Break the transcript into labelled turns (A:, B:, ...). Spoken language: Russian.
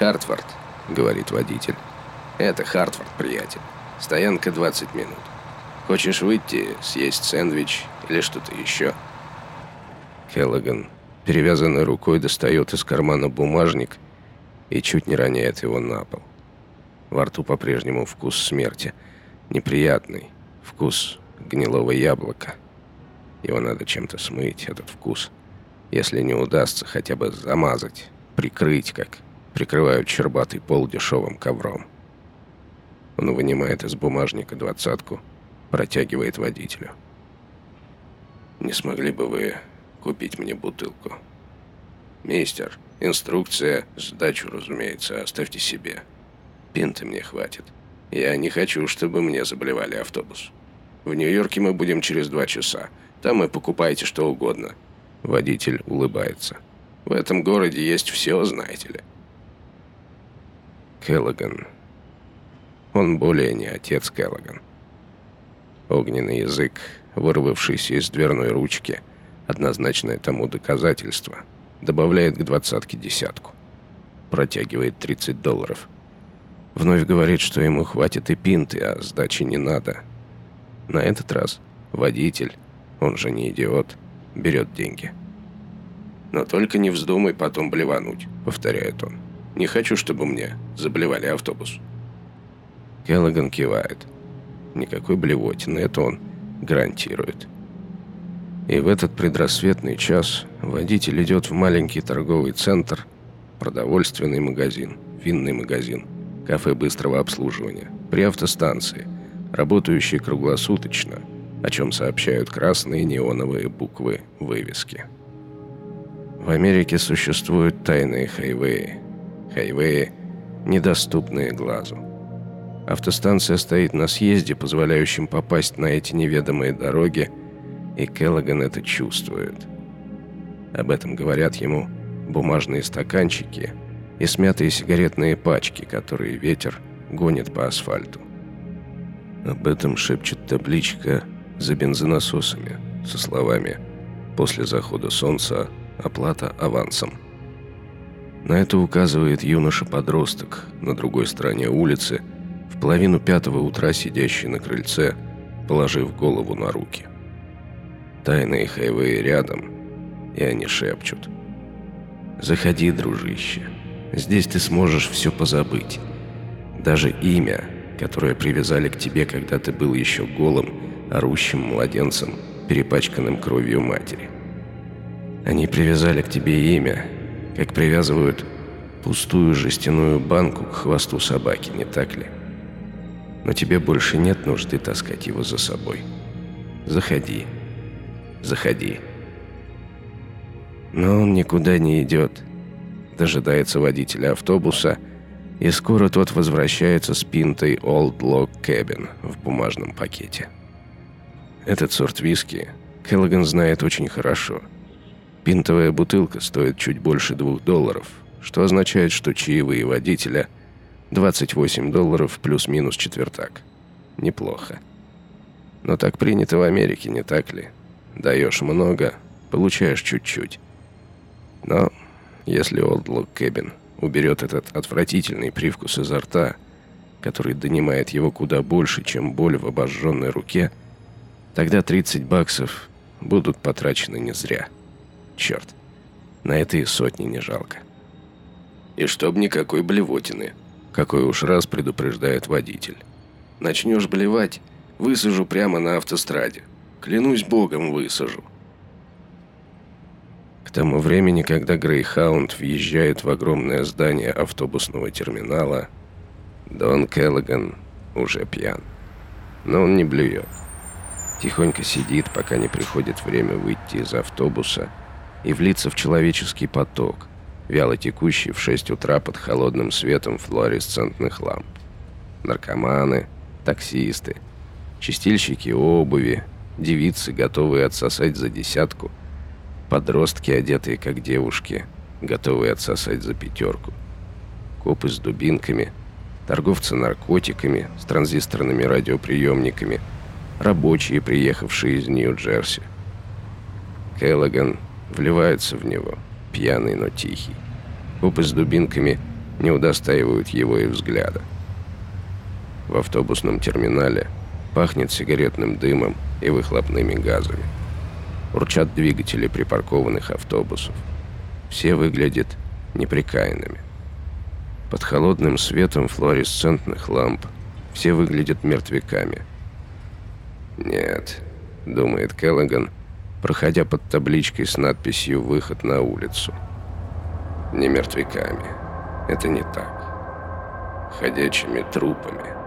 A: «Хартфорд», — говорит водитель. «Это Хартфорд, приятель. Стоянка 20 минут. Хочешь выйти, съесть сэндвич или что-то еще?» Келлоган, перевязанной рукой, достает из кармана бумажник и чуть не роняет его на пол. Во рту по-прежнему вкус смерти. Неприятный. Вкус гнилого яблока. Его надо чем-то смыть, этот вкус. Если не удастся, хотя бы замазать, прикрыть, как прикрывают чербатый пол дешевым ковром. Он вынимает из бумажника двадцатку, протягивает водителю. «Не смогли бы вы купить мне бутылку?» «Мистер, инструкция, сдачу, разумеется, оставьте себе. Пинты мне хватит. Я не хочу, чтобы мне заболевали автобус. В Нью-Йорке мы будем через два часа. Там и покупайте что угодно». Водитель улыбается. «В этом городе есть все, знаете ли». Келлоган. Он более не отец Келлоган. Огненный язык, вырвавшийся из дверной ручки, однозначное тому доказательство, добавляет к двадцатке десятку. Протягивает 30 долларов. Вновь говорит, что ему хватит и пинты, а сдачи не надо. На этот раз водитель, он же не идиот, берет деньги. «Но только не вздумай потом блевануть», — повторяет он. «Не хочу, чтобы мне заблевали автобус». Келлоган кивает. Никакой блевотины, это он гарантирует. И в этот предрассветный час водитель идет в маленький торговый центр, продовольственный магазин, винный магазин, кафе быстрого обслуживания, при автостанции, работающий круглосуточно, о чем сообщают красные неоновые буквы вывески. В Америке существуют тайные хайвеи. Хайвеи, недоступные глазу. Автостанция стоит на съезде, позволяющем попасть на эти неведомые дороги, и Келлоган это чувствует. Об этом говорят ему бумажные стаканчики и смятые сигаретные пачки, которые ветер гонит по асфальту. Об этом шепчет табличка за бензонасосами со словами «После захода солнца оплата авансом». На это указывает юноша-подросток на другой стороне улицы, в половину пятого утра сидящий на крыльце, положив голову на руки. Тайные хайвеи рядом, и они шепчут. «Заходи, дружище. Здесь ты сможешь все позабыть. Даже имя, которое привязали к тебе, когда ты был еще голым, орущим младенцем, перепачканным кровью матери. Они привязали к тебе имя, как привязывают пустую жестяную банку к хвосту собаки, не так ли? Но тебе больше нет нужды таскать его за собой. Заходи. Заходи. Но он никуда не идет. Дожидается водителя автобуса, и скоро тот возвращается с пинтой Old Log Cabin в бумажном пакете. Этот сорт виски Келлоган знает очень хорошо. Пинтовая бутылка стоит чуть больше двух долларов, что означает, что чаевые водителя 28 долларов плюс-минус четвертак. Неплохо. Но так принято в Америке, не так ли? Даешь много, получаешь чуть-чуть. Но если Lock Cabin уберет этот отвратительный привкус изо рта, который донимает его куда больше, чем боль в обожженной руке, Тогда 30 баксов будут потрачены не зря. Черт, на это и сотни не жалко. И чтоб никакой блевотины, какой уж раз предупреждает водитель. Начнешь блевать, высажу прямо на автостраде. Клянусь богом, высажу. К тому времени, когда Грейхаунд въезжает в огромное здание автобусного терминала, Дон Келлоган уже пьян. Но он не блюет. Тихонько сидит, пока не приходит время выйти из автобуса и влиться в человеческий поток, вяло текущий в 6 утра под холодным светом флуоресцентных ламп. Наркоманы, таксисты, чистильщики обуви, девицы, готовые отсосать за десятку, подростки, одетые как девушки, готовые отсосать за пятерку, копы с дубинками, торговцы наркотиками с транзисторными радиоприемниками – рабочие, приехавшие из Нью-Джерси. Келлоган вливается в него, пьяный, но тихий. Копы с дубинками не удостаивают его и взгляда. В автобусном терминале пахнет сигаретным дымом и выхлопными газами. Урчат двигатели припаркованных автобусов. Все выглядят неприкаянными. Под холодным светом флуоресцентных ламп все выглядят мертвяками. «Нет», — думает Келлоган, проходя под табличкой с надписью «Выход на улицу». «Не мертвяками. Это не так. Ходячими трупами».